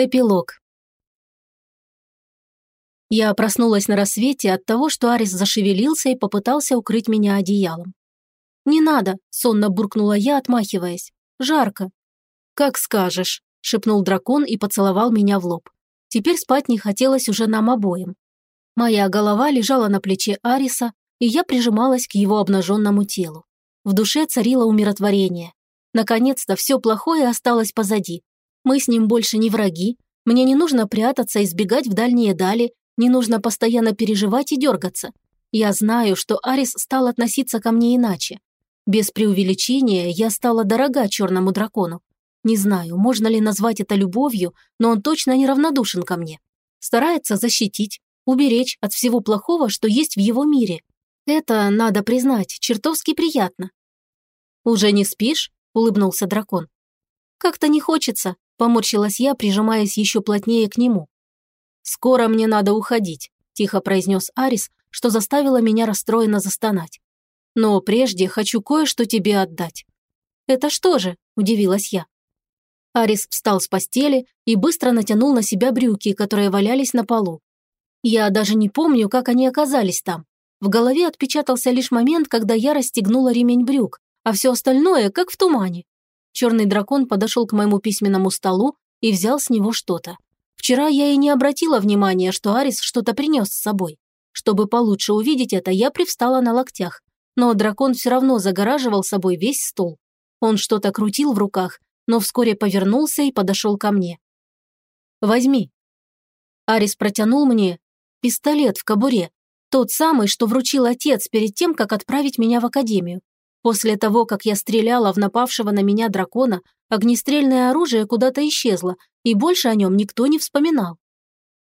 Эпилог. Я проснулась на рассвете от того, что Арис зашевелился и попытался укрыть меня одеялом. «Не надо», – сонно буркнула я, отмахиваясь. «Жарко». «Как скажешь», – шепнул дракон и поцеловал меня в лоб. Теперь спать не хотелось уже нам обоим. Моя голова лежала на плече Ариса, и я прижималась к его обнаженному телу. В душе царило умиротворение. Наконец-то все плохое осталось позади, мы с ним больше не враги. Мне не нужно прятаться и сбегать в дальние дали, не нужно постоянно переживать и дергаться. Я знаю, что Арис стал относиться ко мне иначе. Без преувеличения я стала дорога черному дракону. Не знаю, можно ли назвать это любовью, но он точно неравнодушен ко мне. Старается защитить, уберечь от всего плохого, что есть в его мире. Это, надо признать, чертовски приятно. «Уже не спишь?» – улыбнулся дракон. «Как-то не хочется», Поморщилась я, прижимаясь еще плотнее к нему. «Скоро мне надо уходить», – тихо произнес Арис, что заставило меня расстроенно застонать. «Но прежде хочу кое-что тебе отдать». «Это что же?» – удивилась я. Арис встал с постели и быстро натянул на себя брюки, которые валялись на полу. Я даже не помню, как они оказались там. В голове отпечатался лишь момент, когда я расстегнула ремень брюк, а все остальное как в тумане. Черный дракон подошел к моему письменному столу и взял с него что-то. Вчера я и не обратила внимания, что Арис что-то принес с собой. Чтобы получше увидеть это, я привстала на локтях. Но дракон все равно загораживал собой весь стол. Он что-то крутил в руках, но вскоре повернулся и подошел ко мне. «Возьми». Арис протянул мне пистолет в кобуре, тот самый, что вручил отец перед тем, как отправить меня в академию. После того, как я стреляла в напавшего на меня дракона, огнестрельное оружие куда-то исчезло, и больше о нем никто не вспоминал.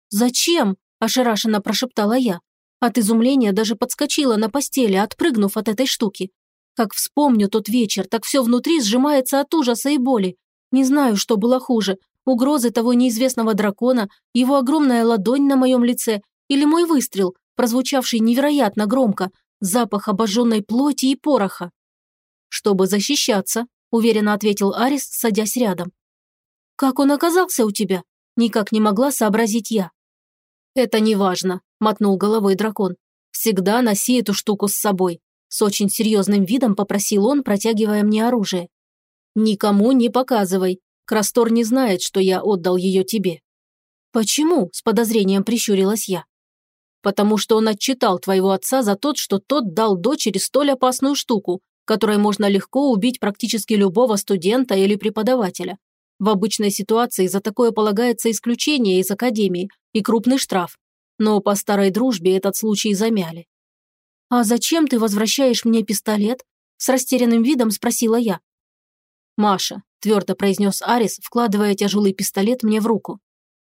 «Зачем?» – ошарашенно прошептала я. От изумления даже подскочила на постели, отпрыгнув от этой штуки. Как вспомню тот вечер, так все внутри сжимается от ужаса и боли. Не знаю, что было хуже – угрозы того неизвестного дракона, его огромная ладонь на моем лице или мой выстрел, прозвучавший невероятно громко, запах обожженной плоти и пороха. «Чтобы защищаться», – уверенно ответил Арис, садясь рядом. «Как он оказался у тебя?» – никак не могла сообразить я. «Это не важно», – мотнул головой дракон. «Всегда носи эту штуку с собой», – с очень серьезным видом попросил он, протягивая мне оружие. «Никому не показывай. Крастор не знает, что я отдал ее тебе». «Почему?» – с подозрением прищурилась я потому что он отчитал твоего отца за тот, что тот дал дочери столь опасную штуку, которой можно легко убить практически любого студента или преподавателя. В обычной ситуации за такое полагается исключение из академии и крупный штраф. Но по старой дружбе этот случай замяли. «А зачем ты возвращаешь мне пистолет?» С растерянным видом спросила я. «Маша», – твердо произнес Арис, вкладывая тяжелый пистолет мне в руку.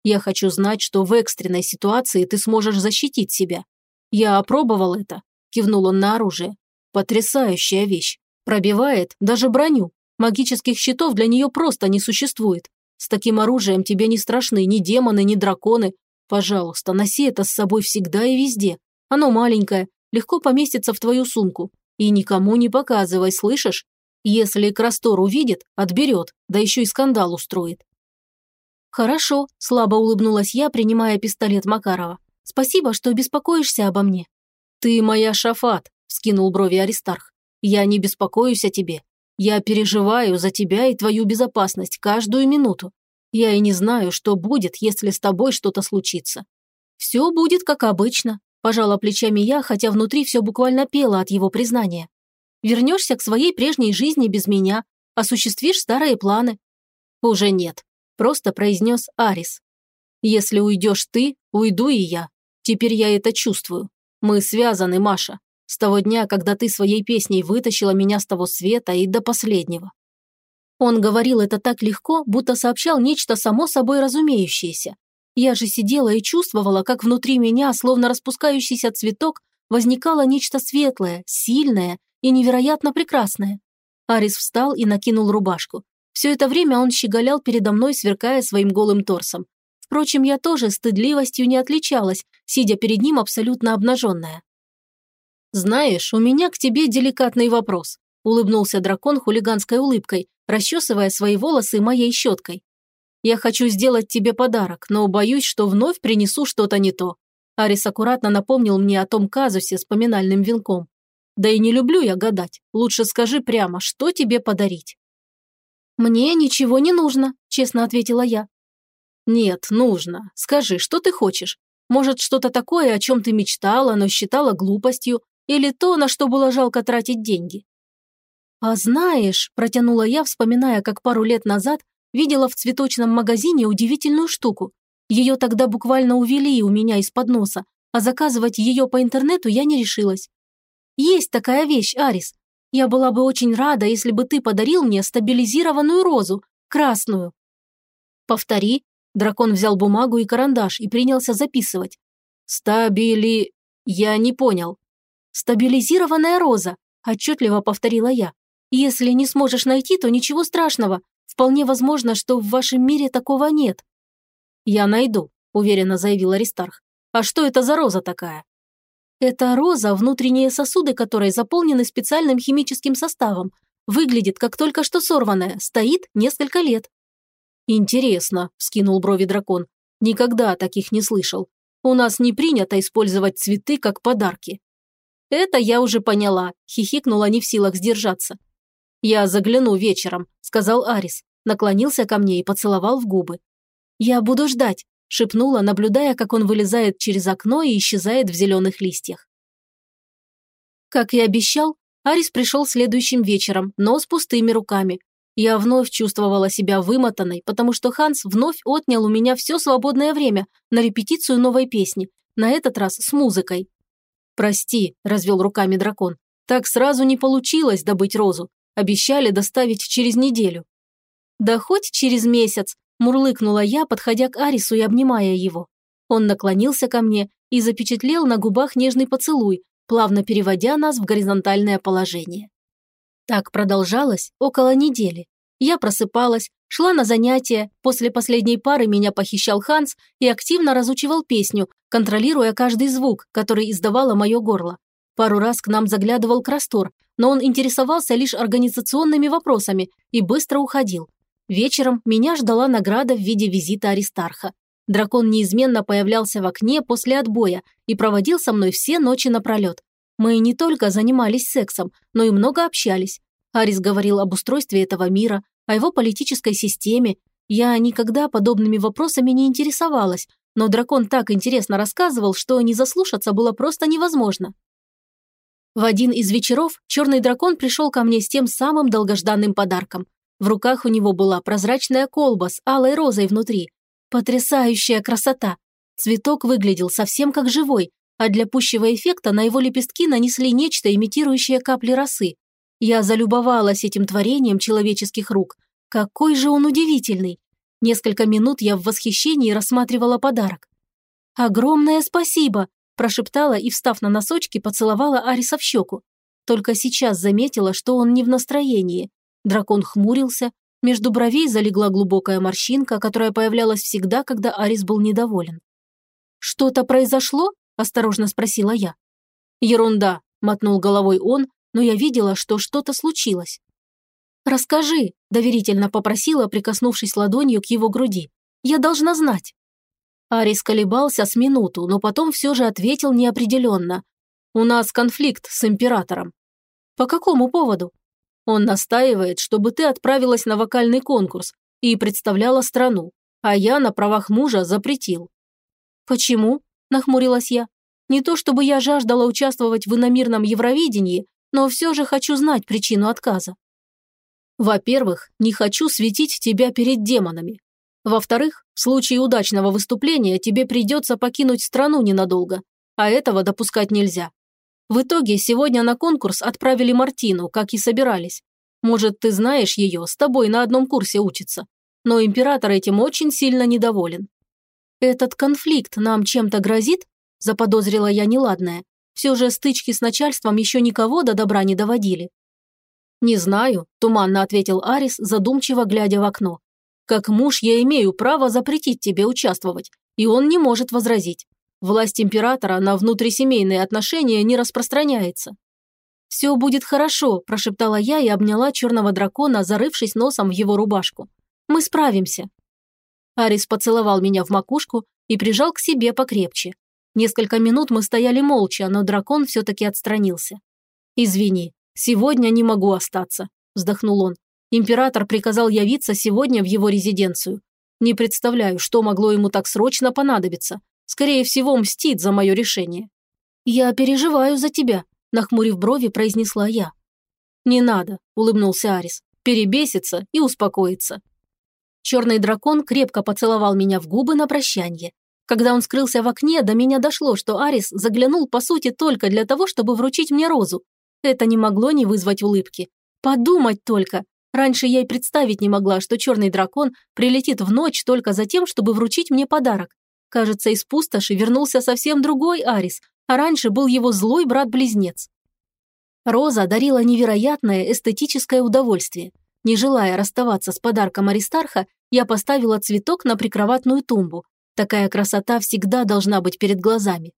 Я хочу знать, что в экстренной ситуации ты сможешь защитить себя. Я опробовал это», – кивнул он на оружие. «Потрясающая вещь. Пробивает даже броню. Магических щитов для нее просто не существует. С таким оружием тебе не страшны ни демоны, ни драконы. Пожалуйста, носи это с собой всегда и везде. Оно маленькое, легко поместится в твою сумку. И никому не показывай, слышишь? Если Крастор увидит, отберет, да еще и скандал устроит. «Хорошо», – слабо улыбнулась я, принимая пистолет Макарова. «Спасибо, что беспокоишься обо мне». «Ты моя Шафат», – скинул брови Аристарх. «Я не беспокоюсь о тебе. Я переживаю за тебя и твою безопасность каждую минуту. Я и не знаю, что будет, если с тобой что-то случится». «Все будет как обычно», – пожала плечами я, хотя внутри все буквально пело от его признания. «Вернешься к своей прежней жизни без меня, осуществишь старые планы». «Уже нет», просто произнес Арис. «Если уйдешь ты, уйду и я. Теперь я это чувствую. Мы связаны, Маша. С того дня, когда ты своей песней вытащила меня с того света и до последнего». Он говорил это так легко, будто сообщал нечто само собой разумеющееся. Я же сидела и чувствовала, как внутри меня, словно распускающийся цветок, возникало нечто светлое, сильное и невероятно прекрасное. Арис встал и накинул рубашку. Все это время он щеголял передо мной, сверкая своим голым торсом. Впрочем, я тоже стыдливостью не отличалась, сидя перед ним абсолютно обнаженная. «Знаешь, у меня к тебе деликатный вопрос», – улыбнулся дракон хулиганской улыбкой, расчесывая свои волосы моей щеткой. Я хочу сделать тебе подарок, но боюсь, что вновь принесу что-то не то. Арис аккуратно напомнил мне о том казусе с поминальным венком. Да и не люблю я гадать. Лучше скажи прямо, что тебе подарить. «Мне ничего не нужно», – честно ответила я. «Нет, нужно. Скажи, что ты хочешь? Может, что-то такое, о чем ты мечтала, но считала глупостью, или то, на что было жалко тратить деньги?» «А знаешь», – протянула я, вспоминая, как пару лет назад видела в цветочном магазине удивительную штуку. Ее тогда буквально увели у меня из-под носа, а заказывать ее по интернету я не решилась. Есть такая вещь, Арис. Я была бы очень рада, если бы ты подарил мне стабилизированную розу, красную. Повтори. Дракон взял бумагу и карандаш и принялся записывать. Стабили... Я не понял. Стабилизированная роза, отчетливо повторила я. Если не сможешь найти, то ничего страшного. Вполне возможно, что в вашем мире такого нет. Я найду, уверенно заявил Аристарх. А что это за роза такая? Это роза, внутренние сосуды которой заполнены специальным химическим составом. Выглядит, как только что сорванная, стоит несколько лет. «Интересно», – скинул брови дракон. «Никогда таких не слышал. У нас не принято использовать цветы как подарки». «Это я уже поняла», – хихикнула не в силах сдержаться. «Я загляну вечером», – сказал Арис, наклонился ко мне и поцеловал в губы. «Я буду ждать шепнула, наблюдая, как он вылезает через окно и исчезает в зеленых листьях. Как и обещал, Арис пришел следующим вечером, но с пустыми руками. Я вновь чувствовала себя вымотанной, потому что Ханс вновь отнял у меня все свободное время на репетицию новой песни, на этот раз с музыкой. «Прости», – развел руками дракон, – «так сразу не получилось добыть розу. Обещали доставить через неделю». «Да хоть через месяц», Мурлыкнула я, подходя к Арису и обнимая его. Он наклонился ко мне и запечатлел на губах нежный поцелуй, плавно переводя нас в горизонтальное положение. Так продолжалось около недели. Я просыпалась, шла на занятия, после последней пары меня похищал Ханс и активно разучивал песню, контролируя каждый звук, который издавало мое горло. Пару раз к нам заглядывал Крастор, но он интересовался лишь организационными вопросами и быстро уходил. Вечером меня ждала награда в виде визита Аристарха. Дракон неизменно появлялся в окне после отбоя и проводил со мной все ночи напролет. Мы не только занимались сексом, но и много общались. Арис говорил об устройстве этого мира, о его политической системе. Я никогда подобными вопросами не интересовалась, но дракон так интересно рассказывал, что не заслушаться было просто невозможно. В один из вечеров черный дракон пришел ко мне с тем самым долгожданным подарком. В руках у него была прозрачная колба с алой розой внутри. Потрясающая красота! Цветок выглядел совсем как живой, а для пущего эффекта на его лепестки нанесли нечто, имитирующее капли росы. Я залюбовалась этим творением человеческих рук. Какой же он удивительный! Несколько минут я в восхищении рассматривала подарок. «Огромное спасибо!» – прошептала и, встав на носочки, поцеловала Ариса в щеку. Только сейчас заметила, что он не в настроении. Дракон хмурился, между бровей залегла глубокая морщинка, которая появлялась всегда, когда Арис был недоволен. «Что-то произошло?» – осторожно спросила я. «Ерунда», – мотнул головой он, но я видела, что что-то случилось. «Расскажи», – доверительно попросила, прикоснувшись ладонью к его груди. «Я должна знать». Арис колебался с минуту, но потом все же ответил неопределенно. «У нас конфликт с императором». «По какому поводу?» Он настаивает, чтобы ты отправилась на вокальный конкурс и представляла страну, а я на правах мужа запретил». «Почему?» – нахмурилась я. «Не то чтобы я жаждала участвовать в иномирном Евровидении, но все же хочу знать причину отказа». «Во-первых, не хочу светить тебя перед демонами. Во-вторых, в случае удачного выступления тебе придется покинуть страну ненадолго, а этого допускать нельзя. В итоге сегодня на конкурс отправили Мартину, как и собирались. Может, ты знаешь ее, с тобой на одном курсе учится. Но император этим очень сильно недоволен. Этот конфликт нам чем-то грозит? Заподозрила я неладное. Все же стычки с начальством еще никого до добра не доводили. «Не знаю», – туманно ответил Арис, задумчиво глядя в окно. «Как муж я имею право запретить тебе участвовать, и он не может возразить. Власть императора на внутрисемейные отношения не распространяется. «Все будет хорошо», – прошептала я и обняла черного дракона, зарывшись носом в его рубашку. «Мы справимся». Арис поцеловал меня в макушку и прижал к себе покрепче. Несколько минут мы стояли молча, но дракон все-таки отстранился. «Извини, сегодня не могу остаться», – вздохнул он. «Император приказал явиться сегодня в его резиденцию. Не представляю, что могло ему так срочно понадобиться. Скорее всего, мстит за мое решение». «Я переживаю за тебя», – нахмурив брови, произнесла я. «Не надо», – улыбнулся Арис. «Перебесится и успокоится». Черный дракон крепко поцеловал меня в губы на прощанье. Когда он скрылся в окне, до меня дошло, что Арис заглянул по сути только для того, чтобы вручить мне розу. Это не могло не вызвать улыбки. Подумать только. Раньше я и представить не могла, что черный дракон прилетит в ночь только за тем, чтобы вручить мне подарок. Кажется, из пустоши вернулся совсем другой Арис, а раньше был его злой брат-близнец. Роза дарила невероятное эстетическое удовольствие. Не желая расставаться с подарком Аристарха, я поставила цветок на прикроватную тумбу, Такая красота всегда должна быть перед глазами.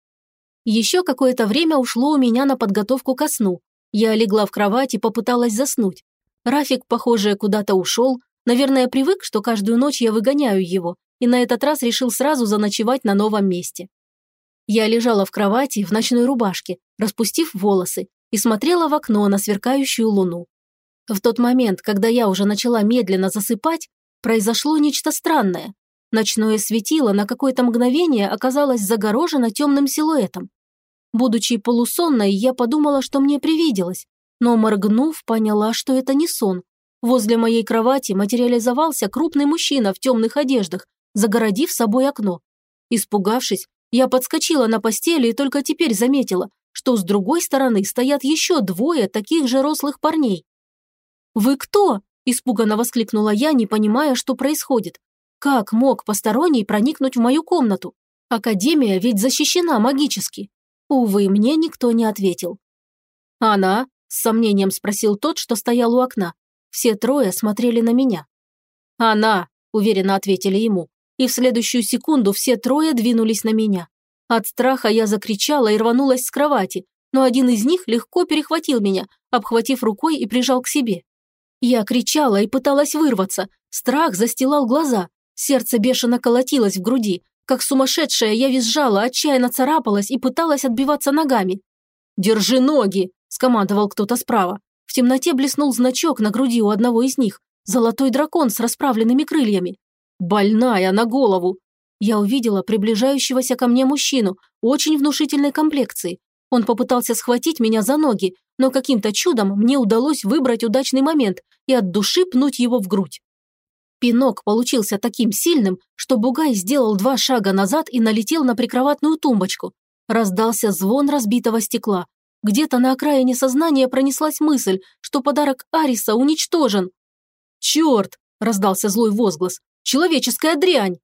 Еще какое-то время ушло у меня на подготовку ко сну. Я легла в кровать и попыталась заснуть. Рафик, похоже, куда-то ушел. Наверное, привык, что каждую ночь я выгоняю его, и на этот раз решил сразу заночевать на новом месте. Я лежала в кровати в ночной рубашке, распустив волосы, и смотрела в окно на сверкающую луну. В тот момент, когда я уже начала медленно засыпать, произошло нечто странное. Ночное светило на какое-то мгновение оказалось загорожено темным силуэтом. Будучи полусонной, я подумала, что мне привиделось, но, моргнув, поняла, что это не сон. Возле моей кровати материализовался крупный мужчина в темных одеждах, загородив собой окно. Испугавшись, я подскочила на постели и только теперь заметила, что с другой стороны стоят еще двое таких же рослых парней. «Вы кто?» – испуганно воскликнула я, не понимая, что происходит. Как мог посторонний проникнуть в мою комнату? Академия ведь защищена магически. Увы, мне никто не ответил. «Она?» – с сомнением спросил тот, что стоял у окна. Все трое смотрели на меня. «Она!» – уверенно ответили ему. И в следующую секунду все трое двинулись на меня. От страха я закричала и рванулась с кровати, но один из них легко перехватил меня, обхватив рукой и прижал к себе. Я кричала и пыталась вырваться, страх застилал глаза, Сердце бешено колотилось в груди. Как сумасшедшая я визжала, отчаянно царапалась и пыталась отбиваться ногами. «Держи ноги!» – скомандовал кто-то справа. В темноте блеснул значок на груди у одного из них. Золотой дракон с расправленными крыльями. «Больная на голову!» Я увидела приближающегося ко мне мужчину, очень внушительной комплекции. Он попытался схватить меня за ноги, но каким-то чудом мне удалось выбрать удачный момент и от души пнуть его в грудь. Пинок получился таким сильным, что Бугай сделал два шага назад и налетел на прикроватную тумбочку. Раздался звон разбитого стекла. Где-то на окраине сознания пронеслась мысль, что подарок Ариса уничтожен. «Черт!» – раздался злой возглас. «Человеческая дрянь!»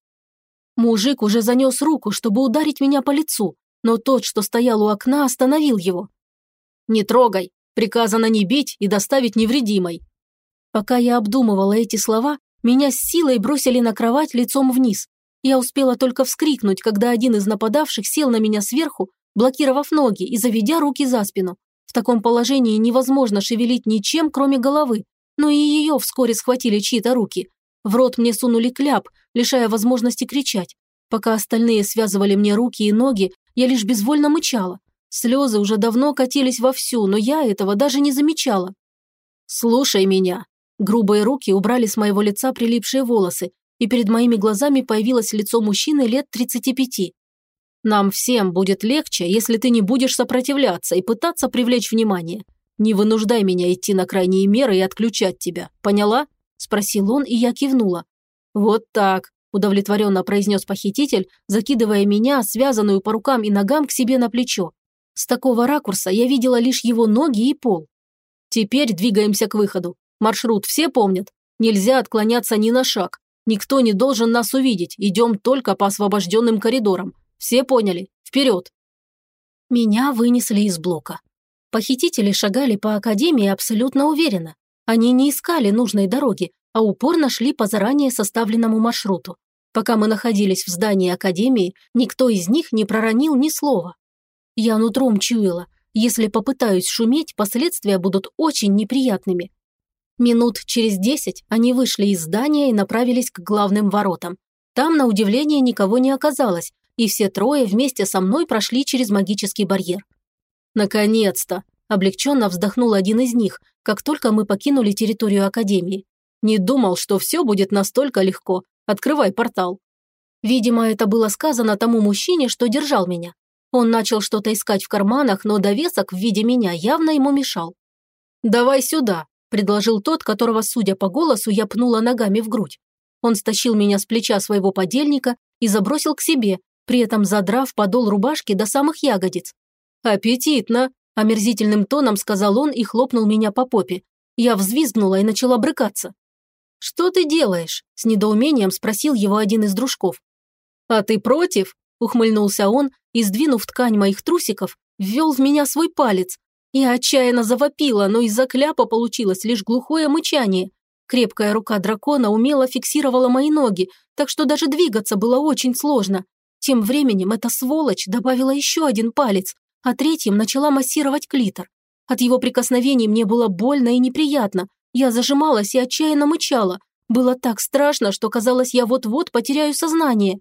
Мужик уже занес руку, чтобы ударить меня по лицу, но тот, что стоял у окна, остановил его. «Не трогай! Приказано не бить и доставить невредимой!» Пока я обдумывала эти слова, меня с силой бросили на кровать лицом вниз. Я успела только вскрикнуть, когда один из нападавших сел на меня сверху, блокировав ноги и заведя руки за спину. В таком положении невозможно шевелить ничем, кроме головы, но и ее вскоре схватили чьи-то руки. В рот мне сунули кляп, лишая возможности кричать. Пока остальные связывали мне руки и ноги, я лишь безвольно мычала. Слезы уже давно катились вовсю, но я этого даже не замечала. «Слушай меня», Грубые руки убрали с моего лица прилипшие волосы, и перед моими глазами появилось лицо мужчины лет 35. «Нам всем будет легче, если ты не будешь сопротивляться и пытаться привлечь внимание. Не вынуждай меня идти на крайние меры и отключать тебя. Поняла?» – спросил он, и я кивнула. «Вот так», – удовлетворенно произнес похититель, закидывая меня, связанную по рукам и ногам, к себе на плечо. С такого ракурса я видела лишь его ноги и пол. «Теперь двигаемся к выходу. Маршрут все помнят? Нельзя отклоняться ни на шаг. Никто не должен нас увидеть. Идем только по освобожденным коридорам. Все поняли? Вперед!» Меня вынесли из блока. Похитители шагали по академии абсолютно уверенно. Они не искали нужной дороги, а упорно шли по заранее составленному маршруту. Пока мы находились в здании академии, никто из них не проронил ни слова. Я нутром чуяла, если попытаюсь шуметь, последствия будут очень неприятными. Минут через десять они вышли из здания и направились к главным воротам. Там, на удивление, никого не оказалось, и все трое вместе со мной прошли через магический барьер. «Наконец-то!» – облегченно вздохнул один из них, как только мы покинули территорию Академии. «Не думал, что все будет настолько легко. Открывай портал». Видимо, это было сказано тому мужчине, что держал меня. Он начал что-то искать в карманах, но довесок в виде меня явно ему мешал. «Давай сюда», – предложил тот, которого, судя по голосу, я пнула ногами в грудь. Он стащил меня с плеча своего подельника и забросил к себе, при этом задрав подол рубашки до самых ягодиц. «Аппетитно!» – омерзительным тоном сказал он и хлопнул меня по попе. Я взвизгнула и начала брыкаться. «Что ты делаешь?» – с недоумением спросил его один из дружков. «А ты против?» – ухмыльнулся он и, сдвинув ткань моих трусиков, ввел в меня свой палец. Я отчаянно завопила, но из-за кляпа получилось лишь глухое мычание. Крепкая рука дракона умело фиксировала мои ноги, так что даже двигаться было очень сложно. Тем временем эта сволочь добавила еще один палец, а третьим начала массировать клитор. От его прикосновений мне было больно и неприятно. Я зажималась и отчаянно мычала. Было так страшно, что казалось, я вот-вот потеряю сознание.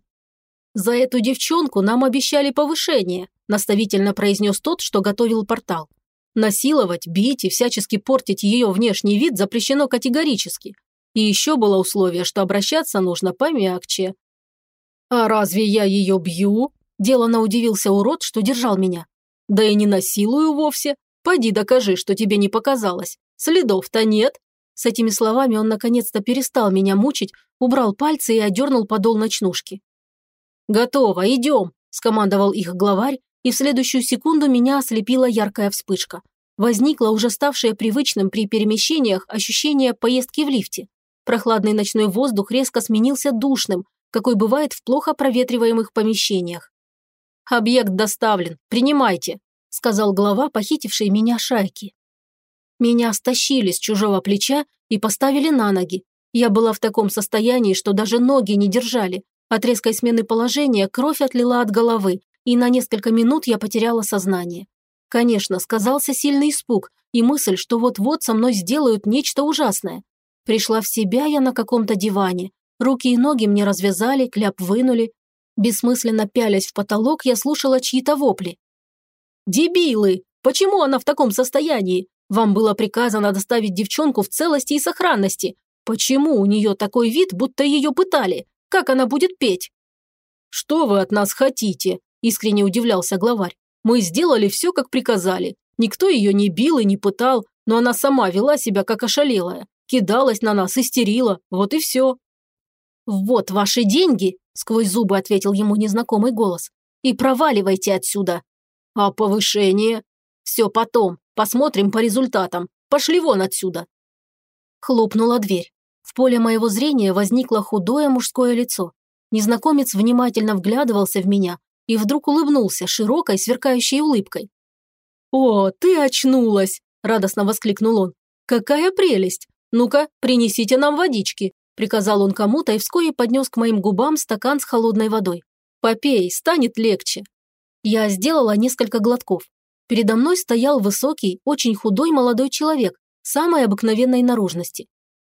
«За эту девчонку нам обещали повышение», наставительно произнес тот, что готовил портал. Насиловать, бить и всячески портить ее внешний вид запрещено категорически. И еще было условие, что обращаться нужно помягче. «А разве я ее бью?» – делано удивился урод, что держал меня. «Да и не насилую вовсе. Пойди докажи, что тебе не показалось. Следов-то нет». С этими словами он наконец-то перестал меня мучить, убрал пальцы и одернул подол ночнушки. «Готово, идем», – скомандовал их главарь, и в следующую секунду меня ослепила яркая вспышка. Возникло уже ставшее привычным при перемещениях ощущение поездки в лифте. Прохладный ночной воздух резко сменился душным, какой бывает в плохо проветриваемых помещениях. «Объект доставлен, принимайте», – сказал глава похитившей меня шайки. Меня стащили с чужого плеча и поставили на ноги. Я была в таком состоянии, что даже ноги не держали. От резкой смены положения кровь отлила от головы, и на несколько минут я потеряла сознание. Конечно, сказался сильный испуг и мысль, что вот-вот со мной сделают нечто ужасное. Пришла в себя я на каком-то диване. Руки и ноги мне развязали, кляп вынули. Бессмысленно пялясь в потолок, я слушала чьи-то вопли. «Дебилы! Почему она в таком состоянии? Вам было приказано доставить девчонку в целости и сохранности. Почему у нее такой вид, будто ее пытали? Как она будет петь?» «Что вы от нас хотите?» – искренне удивлялся главарь. «Мы сделали все, как приказали. Никто ее не бил и не пытал, но она сама вела себя, как ошалелая. Кидалась на нас, истерила. Вот и все». «Вот ваши деньги», – сквозь зубы ответил ему незнакомый голос. «И проваливайте отсюда». «А повышение?» «Все потом. Посмотрим по результатам. Пошли вон отсюда». Хлопнула дверь. В поле моего зрения возникло худое мужское лицо. Незнакомец внимательно вглядывался в меня, и вдруг улыбнулся широкой, сверкающей улыбкой. «О, ты очнулась!» – радостно воскликнул он. «Какая прелесть! Ну-ка, принесите нам водички!» – приказал он кому-то и вскоре поднес к моим губам стакан с холодной водой. «Попей, станет легче!» Я сделала несколько глотков. Передо мной стоял высокий, очень худой молодой человек, самой обыкновенной наружности.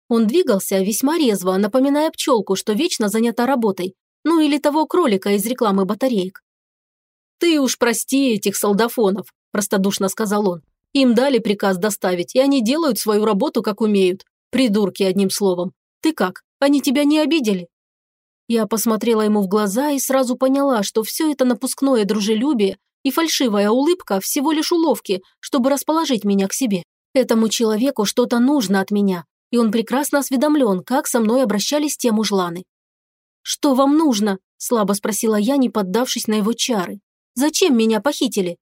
Он двигался весьма резво, напоминая пчелку, что вечно занята работой, ну или того кролика из рекламы батареек. «Ты уж прости этих солдафонов», – простодушно сказал он. «Им дали приказ доставить, и они делают свою работу, как умеют. Придурки, одним словом. Ты как, они тебя не обидели?» Я посмотрела ему в глаза и сразу поняла, что все это напускное дружелюбие и фальшивая улыбка всего лишь уловки, чтобы расположить меня к себе. Этому человеку что-то нужно от меня, и он прекрасно осведомлен, как со мной обращались те мужланы. «Что вам нужно?» – слабо спросила я, не поддавшись на его чары. Зачем меня похитили?»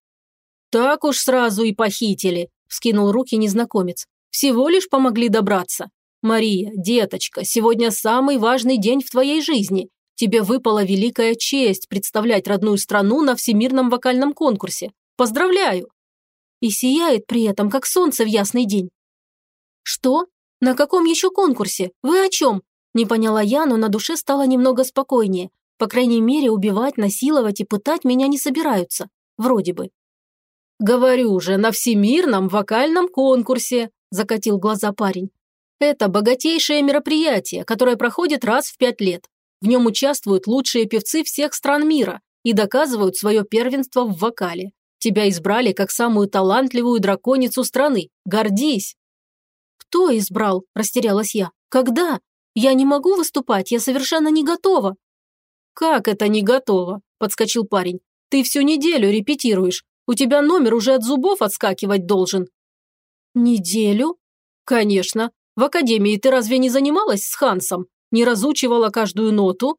«Так уж сразу и похитили», – вскинул руки незнакомец. «Всего лишь помогли добраться. Мария, деточка, сегодня самый важный день в твоей жизни. Тебе выпала великая честь представлять родную страну на всемирном вокальном конкурсе. Поздравляю!» И сияет при этом, как солнце в ясный день. «Что? На каком еще конкурсе? Вы о чем?» Не поняла я, но на душе стало немного спокойнее. По крайней мере, убивать, насиловать и пытать меня не собираются. Вроде бы. «Говорю же, на всемирном вокальном конкурсе», – закатил глаза парень. «Это богатейшее мероприятие, которое проходит раз в пять лет. В нем участвуют лучшие певцы всех стран мира и доказывают свое первенство в вокале. Тебя избрали как самую талантливую драконицу страны. Гордись!» «Кто избрал?» – растерялась я. «Когда? Я не могу выступать, я совершенно не готова». «Как это не готова?» – подскочил парень. «Ты всю неделю репетируешь. У тебя номер уже от зубов отскакивать должен». «Неделю?» «Конечно. В академии ты разве не занималась с Хансом? Не разучивала каждую ноту?»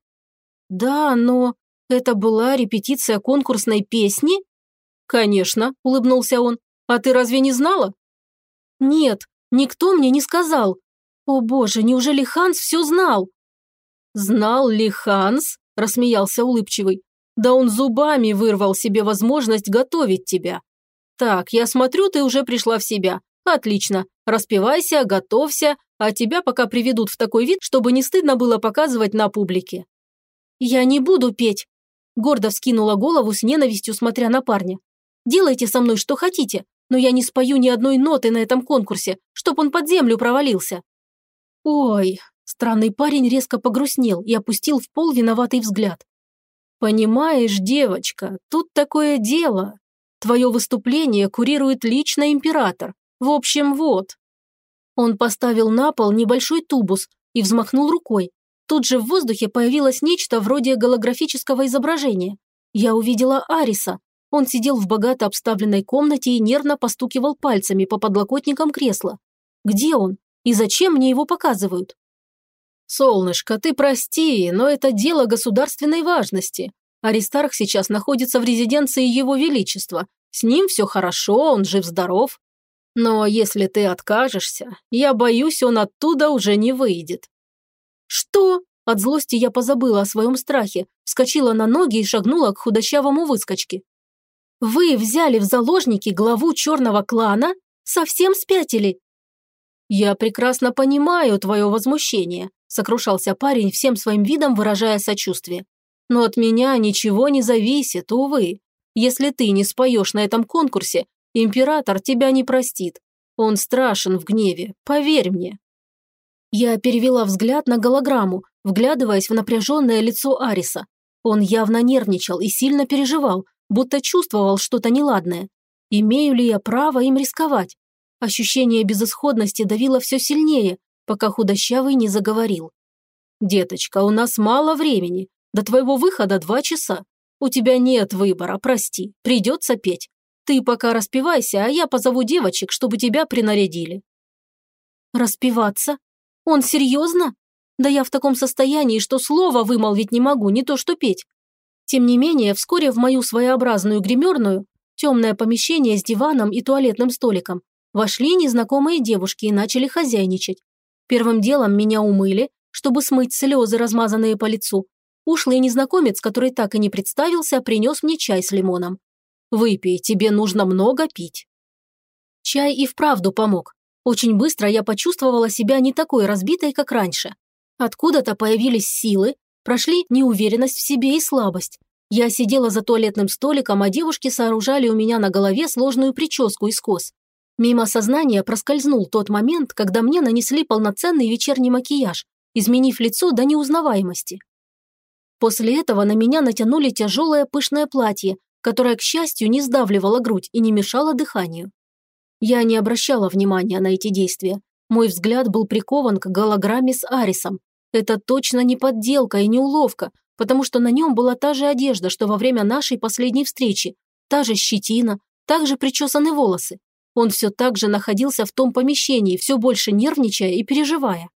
«Да, но это была репетиция конкурсной песни?» «Конечно», – улыбнулся он. «А ты разве не знала?» «Нет, никто мне не сказал. О боже, неужели Ханс все знал?» «Знал ли Ханс?» – рассмеялся улыбчивый. «Да он зубами вырвал себе возможность готовить тебя. Так, я смотрю, ты уже пришла в себя. Отлично. Распевайся, готовься, а тебя пока приведут в такой вид, чтобы не стыдно было показывать на публике». «Я не буду петь», – гордо вскинула голову с ненавистью, смотря на парня. «Делайте со мной что хотите, но я не спою ни одной ноты на этом конкурсе, чтоб он под землю провалился». «Ой», – странный парень резко погрустнел и опустил в пол виноватый взгляд. «Понимаешь, девочка, тут такое дело. Твое выступление курирует лично император. В общем, вот». Он поставил на пол небольшой тубус и взмахнул рукой. Тут же в воздухе появилось нечто вроде голографического изображения. Я увидела Ариса. Он сидел в богато обставленной комнате и нервно постукивал пальцами по подлокотникам кресла. Где он? И зачем мне его показывают? «Солнышко, ты прости, но это дело государственной важности. Аристарх сейчас находится в резиденции Его Величества. С ним все хорошо, он жив-здоров. Но если ты откажешься, я боюсь, он оттуда уже не выйдет». «Что?» От злости я позабыла о своем страхе, вскочила на ноги и шагнула к худощавому выскочке. «Вы взяли в заложники главу черного клана? Совсем спятили?» «Я прекрасно понимаю твое возмущение», сокрушался парень, всем своим видом выражая сочувствие. «Но от меня ничего не зависит, увы. Если ты не споешь на этом конкурсе, Император тебя не простит. Он страшен в гневе, поверь мне». Я перевела взгляд на голограмму, вглядываясь в напряженное лицо Ариса. Он явно нервничал и сильно переживал, будто чувствовал что-то неладное. Имею ли я право им рисковать? Ощущение безысходности давило все сильнее, пока худощавый не заговорил. «Деточка, у нас мало времени. До твоего выхода два часа. У тебя нет выбора, прости. Придется петь. Ты пока распевайся, а я позову девочек, чтобы тебя принарядили». «Распеваться? Он серьезно? Да я в таком состоянии, что слова вымолвить не могу, не то что петь». Тем не менее, вскоре в мою своеобразную гримерную, темное помещение с диваном и туалетным столиком, вошли незнакомые девушки и начали хозяйничать. Первым делом меня умыли, чтобы смыть слезы, размазанные по лицу. Ушлый незнакомец, который так и не представился, принес мне чай с лимоном. Выпей, тебе нужно много пить». Чай и вправду помог. Очень быстро я почувствовала себя не такой разбитой, как раньше. Откуда-то появились силы, прошли неуверенность в себе и слабость. Я сидела за туалетным столиком, а девушки сооружали у меня на голове сложную прическу из кос. Мимо сознания проскользнул тот момент, когда мне нанесли полноценный вечерний макияж, изменив лицо до неузнаваемости. После этого на меня натянули тяжелое пышное платье, которая, к счастью, не сдавливала грудь и не мешала дыханию. Я не обращала внимания на эти действия. Мой взгляд был прикован к голограмме с Арисом. Это точно не подделка и не уловка, потому что на нем была та же одежда, что во время нашей последней встречи, та же щетина, также причесаны волосы. Он все так же находился в том помещении, все больше нервничая и переживая.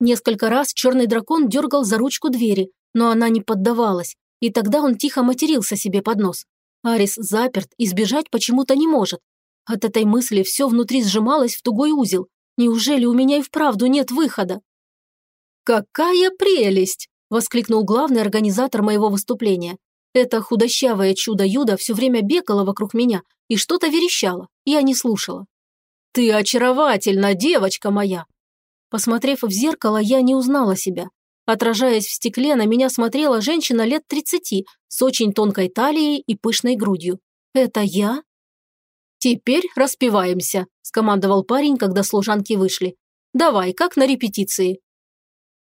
Несколько раз черный дракон дергал за ручку двери, но она не поддавалась, и тогда он тихо матерился себе под нос. Арис заперт и сбежать почему-то не может. От этой мысли все внутри сжималось в тугой узел. Неужели у меня и вправду нет выхода? «Какая прелесть!» – воскликнул главный организатор моего выступления. Это худощавое чудо-юдо все время бегало вокруг меня и что-то верещало. Я не слушала. «Ты очаровательна, девочка моя!» Посмотрев в зеркало, я не узнала себя. Отражаясь в стекле, на меня смотрела женщина лет 30 с очень тонкой талией и пышной грудью. «Это я?» «Теперь распеваемся», – скомандовал парень, когда служанки вышли. «Давай, как на репетиции».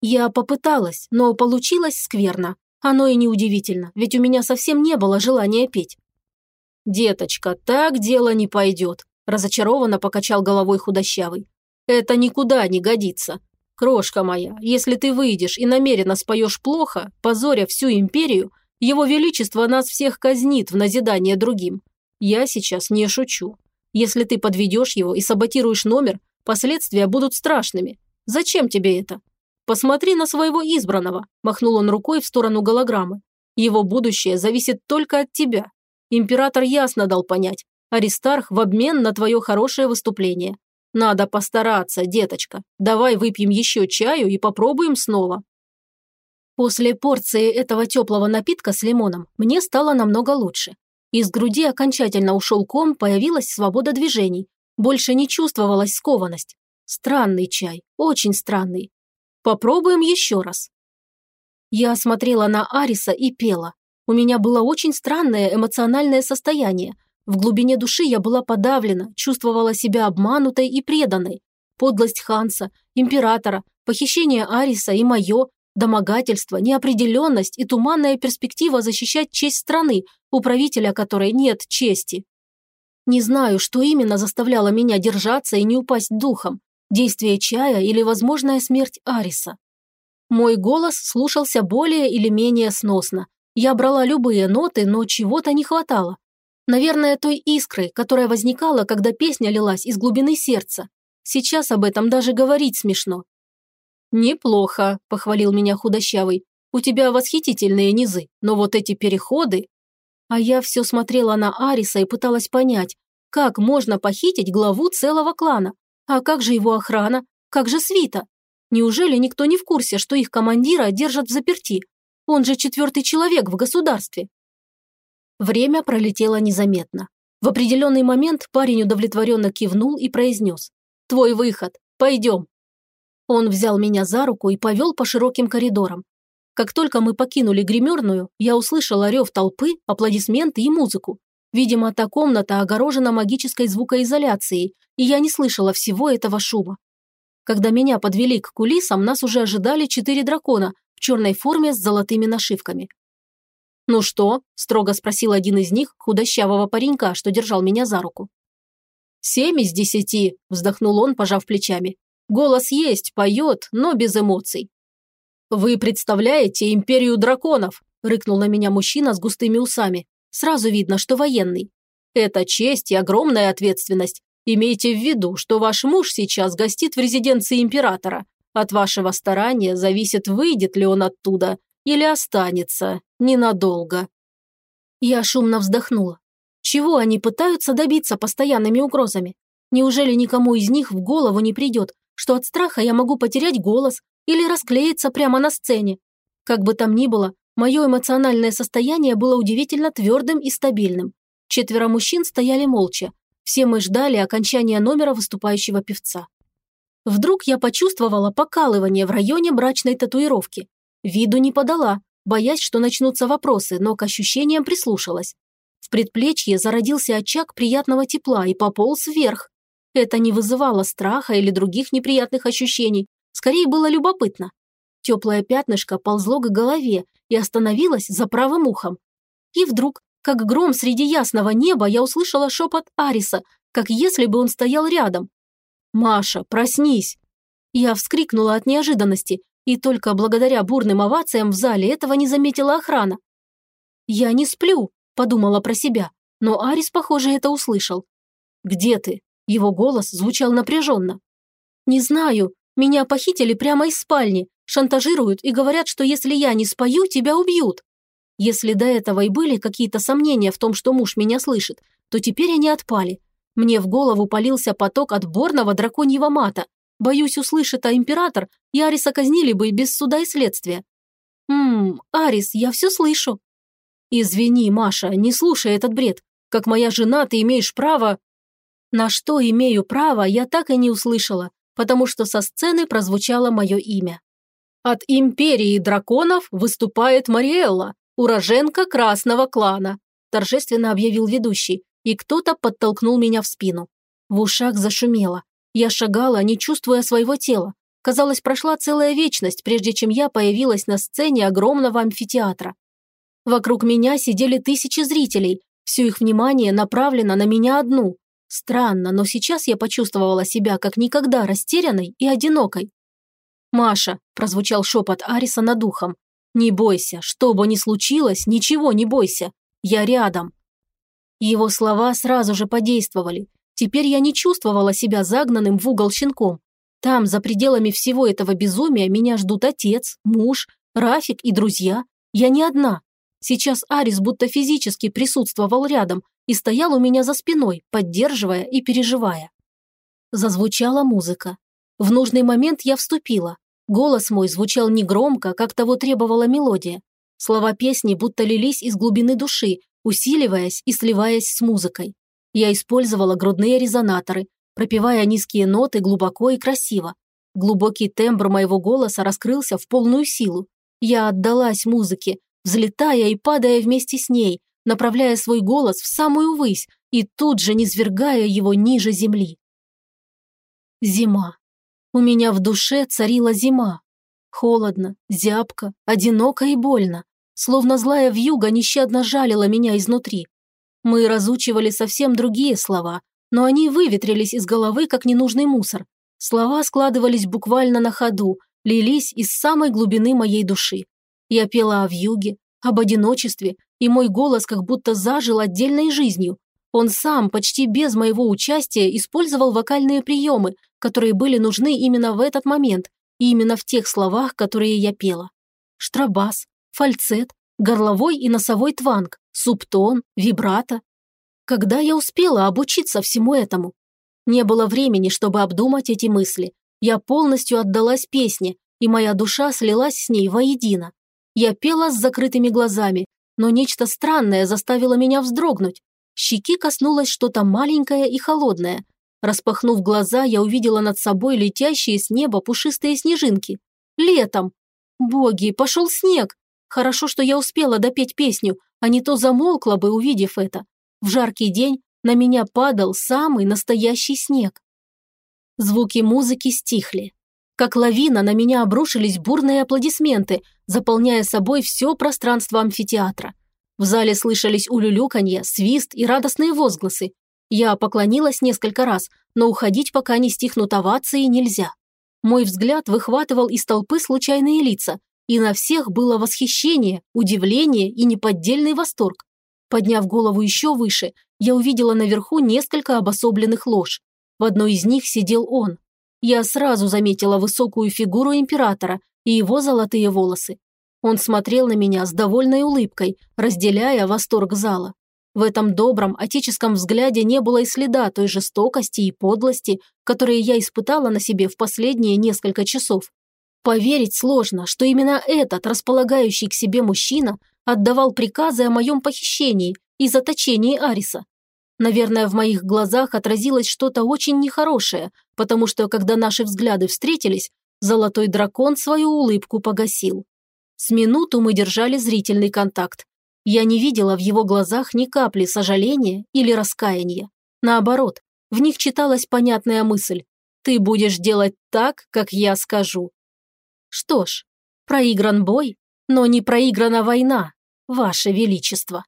Я попыталась, но получилось скверно. Оно и неудивительно, ведь у меня совсем не было желания петь. «Деточка, так дело не пойдет», – разочарованно покачал головой худощавый. «Это никуда не годится. Крошка моя, если ты выйдешь и намеренно споешь плохо, позоря всю империю, его величество нас всех казнит в назидание другим. Я сейчас не шучу. Если ты подведешь его и саботируешь номер, последствия будут страшными. Зачем тебе это? Посмотри на своего избранного», – махнул он рукой в сторону голограммы. «Его будущее зависит только от тебя. Император ясно дал понять. Аристарх в обмен на твое хорошее выступление. Надо постараться, деточка. Давай выпьем еще чаю и попробуем снова». После порции этого теплого напитка с лимоном мне стало намного лучше. Из груди окончательно ушел ком, появилась свобода движений. Больше не чувствовалась скованность. Странный чай, очень странный. Попробуем еще раз. Я смотрела на Ариса и пела. У меня было очень странное эмоциональное состояние. В глубине души я была подавлена, чувствовала себя обманутой и преданной. Подлость Ханса, императора, похищение Ариса и мое, домогательство, неопределенность и туманная перспектива защищать честь страны, у правителя которой нет чести. Не знаю, что именно заставляло меня держаться и не упасть духом действие чая или возможная смерть Ариса. Мой голос слушался более или менее сносно. Я брала любые ноты, но чего-то не хватало. Наверное, той искры, которая возникала, когда песня лилась из глубины сердца. Сейчас об этом даже говорить смешно. «Неплохо», – похвалил меня худощавый. «У тебя восхитительные низы, но вот эти переходы...» А я все смотрела на Ариса и пыталась понять, как можно похитить главу целого клана, а как же его охрана? Как же свита? Неужели никто не в курсе, что их командира держат в заперти? Он же четвертый человек в государстве. Время пролетело незаметно. В определенный момент парень удовлетворенно кивнул и произнес. «Твой выход. Пойдем». Он взял меня за руку и повел по широким коридорам. Как только мы покинули гримерную, я услышала рев толпы, аплодисменты и музыку. Видимо, та комната огорожена магической звукоизоляцией, и я не слышала всего этого шума. Когда меня подвели к кулисам, нас уже ожидали четыре дракона в черной форме с золотыми нашивками. «Ну что?» – строго спросил один из них, худощавого паренька, что держал меня за руку. «Семь из десяти», – вздохнул он, пожав плечами. «Голос есть, поет, но без эмоций». «Вы представляете империю драконов?» – рыкнул на меня мужчина с густыми усами. Сразу видно, что военный. Это честь и огромная ответственность. Имейте в виду, что ваш муж сейчас гостит в резиденции императора. От вашего старания зависит, выйдет ли он оттуда или останется ненадолго. Я шумно вздохнула. Чего они пытаются добиться постоянными угрозами? Неужели никому из них в голову не придет, что от страха я могу потерять голос или расклеиться прямо на сцене? Как бы там ни было, Мое эмоциональное состояние было удивительно твердым и стабильным. Четверо мужчин стояли молча. Все мы ждали окончания номера выступающего певца. Вдруг я почувствовала покалывание в районе брачной татуировки. Виду не подала, боясь, что начнутся вопросы, но к ощущениям прислушалась. В предплечье зародился очаг приятного тепла и пополз вверх. Это не вызывало страха или других неприятных ощущений, скорее было любопытно. Теплое пятнышко ползло к голове и остановилось за правым ухом. И вдруг, как гром среди ясного неба, я услышала шепот Ариса, как если бы он стоял рядом. «Маша, проснись!» Я вскрикнула от неожиданности, и только благодаря бурным овациям в зале этого не заметила охрана. «Я не сплю», – подумала про себя, но Арис, похоже, это услышал. «Где ты?» – его голос звучал напряженно. «Не знаю, меня похитили прямо из спальни, Шантажируют и говорят, что если я не спою, тебя убьют. Если до этого и были какие-то сомнения в том, что муж меня слышит, то теперь они отпали. Мне в голову полился поток отборного драконьего мата. Боюсь, услышит, а император, и Ариса казнили бы без суда и следствия. Ммм, Арис, я все слышу. Извини, Маша, не слушай этот бред. Как моя жена, ты имеешь право... На что имею право, я так и не услышала, потому что со сцены прозвучало мое имя. От империи драконов выступает Мариэлла, уроженка красного клана», торжественно объявил ведущий, и кто-то подтолкнул меня в спину. В ушах зашумело. Я шагала, не чувствуя своего тела. Казалось, прошла целая вечность, прежде чем я появилась на сцене огромного амфитеатра. Вокруг меня сидели тысячи зрителей, все их внимание направлено на меня одну. Странно, но сейчас я почувствовала себя как никогда растерянной и одинокой. «Маша», – прозвучал шепот Ариса над ухом, – «не бойся, что бы ни случилось, ничего не бойся, я рядом». Его слова сразу же подействовали. Теперь я не чувствовала себя загнанным в угол щенком. Там, за пределами всего этого безумия, меня ждут отец, муж, Рафик и друзья. Я не одна. Сейчас Арис будто физически присутствовал рядом и стоял у меня за спиной, поддерживая и переживая. Зазвучала музыка. В нужный момент я вступила. Голос мой звучал негромко, как того требовала мелодия. Слова песни будто лились из глубины души, усиливаясь и сливаясь с музыкой. Я использовала грудные резонаторы, пропевая низкие ноты глубоко и красиво. Глубокий тембр моего голоса раскрылся в полную силу. Я отдалась музыке, взлетая и падая вместе с ней, направляя свой голос в самую высь и тут же низвергая его ниже земли. Зима. У меня в душе царила зима. Холодно, зябко, одиноко и больно. Словно злая вьюга нещадно жалила меня изнутри. Мы разучивали совсем другие слова, но они выветрились из головы, как ненужный мусор. Слова складывались буквально на ходу, лились из самой глубины моей души. Я пела о вьюге, об одиночестве, и мой голос как будто зажил отдельной жизнью. Он сам, почти без моего участия, использовал вокальные приемы, которые были нужны именно в этот момент, и именно в тех словах, которые я пела. Штрабас, фальцет, горловой и носовой тванг, субтон, вибрато, когда я успела обучиться всему этому? Не было времени, чтобы обдумать эти мысли. Я полностью отдалась песне, и моя душа слилась с ней воедино. Я пела с закрытыми глазами, но нечто странное заставило меня вздрогнуть. Щеки коснулось что-то маленькое и холодное. Распахнув глаза, я увидела над собой летящие с неба пушистые снежинки. Летом. Боги, пошел снег. Хорошо, что я успела допеть песню, а не то замолкла бы, увидев это. В жаркий день на меня падал самый настоящий снег. Звуки музыки стихли. Как лавина на меня обрушились бурные аплодисменты, заполняя собой все пространство амфитеатра. В зале слышались улюлюканье, свист и радостные возгласы. Я поклонилась несколько раз, но уходить, пока не стихнут овации, нельзя. Мой взгляд выхватывал из толпы случайные лица, и на всех было восхищение, удивление и неподдельный восторг. Подняв голову еще выше, я увидела наверху несколько обособленных лож. В одной из них сидел он. Я сразу заметила высокую фигуру императора и его золотые волосы. Он смотрел на меня с довольной улыбкой, разделяя восторг зала. В этом добром, отеческом взгляде не было и следа той жестокости и подлости, которые я испытала на себе в последние несколько часов. Поверить сложно, что именно этот располагающий к себе мужчина отдавал приказы о моем похищении и заточении Ариса. Наверное, в моих глазах отразилось что-то очень нехорошее, потому что, когда наши взгляды встретились, золотой дракон свою улыбку погасил. С минуту мы держали зрительный контакт. Я не видела в его глазах ни капли сожаления или раскаяния. Наоборот, в них читалась понятная мысль. «Ты будешь делать так, как я скажу». Что ж, проигран бой, но не проиграна война, Ваше Величество.